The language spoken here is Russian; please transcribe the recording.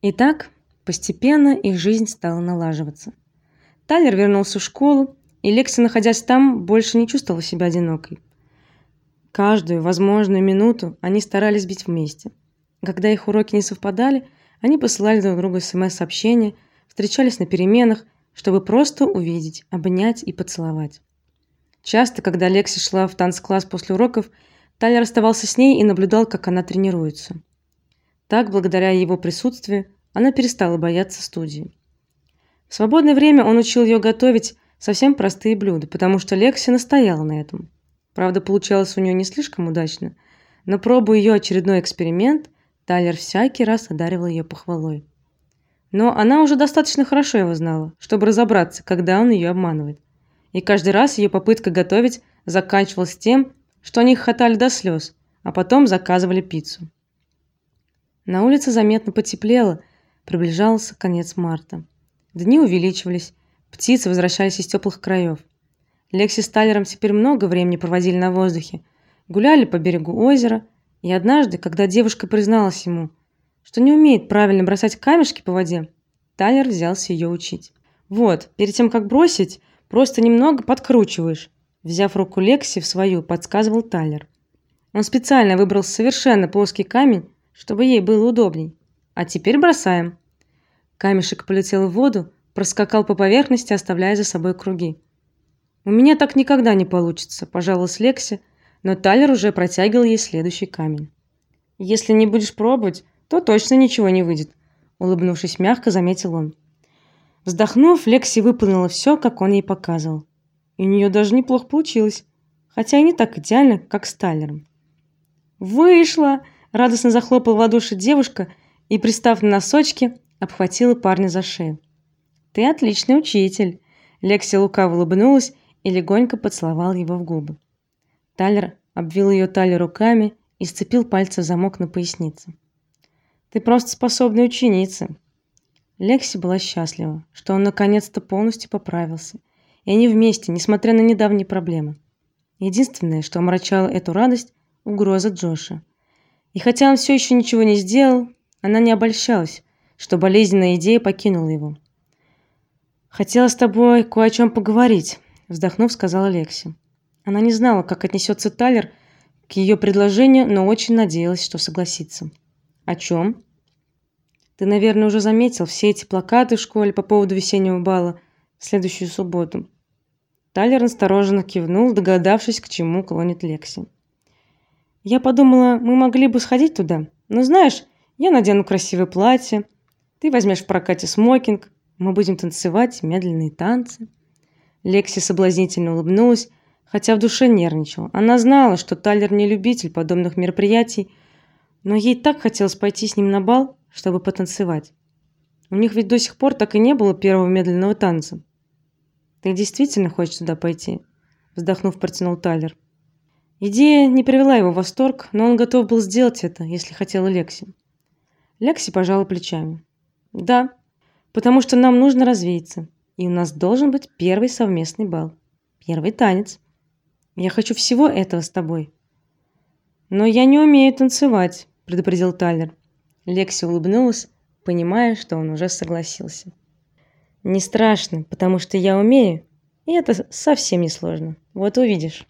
И так постепенно их жизнь стала налаживаться. Тайлер вернулся в школу, и Лекси, находясь там, больше не чувствовала себя одинокой. Каждую возможную минуту они старались быть вместе. Когда их уроки не совпадали, они посылали друг другу смс-сообщения, встречались на переменах, чтобы просто увидеть, обнять и поцеловать. Часто, когда Лекси шла в танцкласс после уроков, Тайлер оставался с ней и наблюдал, как она тренируется. Так, благодаря его присутствию, она перестала бояться студии. В свободное время он учил ее готовить совсем простые блюда, потому что Лекси настояла на этом. Правда, получалось у нее не слишком удачно, но пробуя ее очередной эксперимент, Тайлер всякий раз одаривал ее похвалой. Но она уже достаточно хорошо его знала, чтобы разобраться, когда он ее обманывает. И каждый раз ее попытка готовить заканчивалась тем, что они хохотали до слез, а потом заказывали пиццу. На улице заметно потеплело, приближался конец марта. Дни увеличивались, птицы возвращались из теплых краев. Лекси с Тайлером теперь много времени проводили на воздухе, гуляли по берегу озера, и однажды, когда девушка призналась ему, что не умеет правильно бросать камешки по воде, Тайлер взялся ее учить. Вот, перед тем как бросить, просто немного подкручиваешь, взяв руку Лекси в свою, подсказывал Тайлер. Он специально выбрал совершенно плоский камень, чтобы ей было удобней. А теперь бросаем. Камешек полетел в воду, проскакал по поверхности, оставляя за собой круги. У меня так никогда не получится, пожаловалась Лекси, но Тайлер уже протягивал ей следующий камень. Если не будешь пробовать, то точно ничего не выйдет, улыбнувшись мягко, заметил он. Вздохнув, Лекси выполнила все, как он ей показывал. И у нее даже неплохо получилось, хотя и не так идеально, как с Тайлером. Вышло, радостно захлопала в ладоши девушка и, пристав на носочки, обхватила парня за шею. Ты отличный учитель. Лекси лукаво улыбнулась и легонько поцеловал его в губы. Тайлер обвил ее талию руками и сцепил пальцы в замок на пояснице. Ты просто способная ученица. Лекси была счастлива, что он наконец-то полностью поправился, и они вместе, несмотря на недавние проблемы. Единственное, что омрачало эту радость угроза Джоша. И хотя он все еще ничего не сделал, она не обольщалась, что болезненная идея покинула его. Хотела с тобой кое о чем поговорить, вздохнув, сказала Лекси. Она не знала, как отнесется Тайлер к ее предложению, но очень надеялась, что согласится. О чем? Ты, наверное, уже заметил все эти плакаты в школе по поводу весеннего бала в следующую субботу. Тайлер осторожно кивнул, догадавшись, к чему клонит Лекси. Я подумала, мы могли бы сходить туда. Но знаешь, я надену красивое платье, ты возьмешь в прокате смокинг, мы будем танцевать медленные танцы. Лекси соблазнительно улыбнулась, хотя в душе нервничала. Она знала, что Тайлер не любитель подобных мероприятий, но ей так хотелось пойти с ним на бал, чтобы потанцевать. У них ведь до сих пор так и не было первого медленного танца. Ты действительно хочешь туда пойти? вздохнув, протянул Тайлер. Идея не привела его в восторг, но он готов был сделать это, если хотела Лекси. Лекси пожала плечами. Да, потому что нам нужно развеяться, и у нас должен быть первый совместный бал, первый танец. Я хочу всего этого с тобой. Но я не умею танцевать, предупредил Тайлер. Лекси улыбнулась, понимая, что он уже согласился. Не страшно, потому что я умею, и это совсем не сложно. Вот увидишь.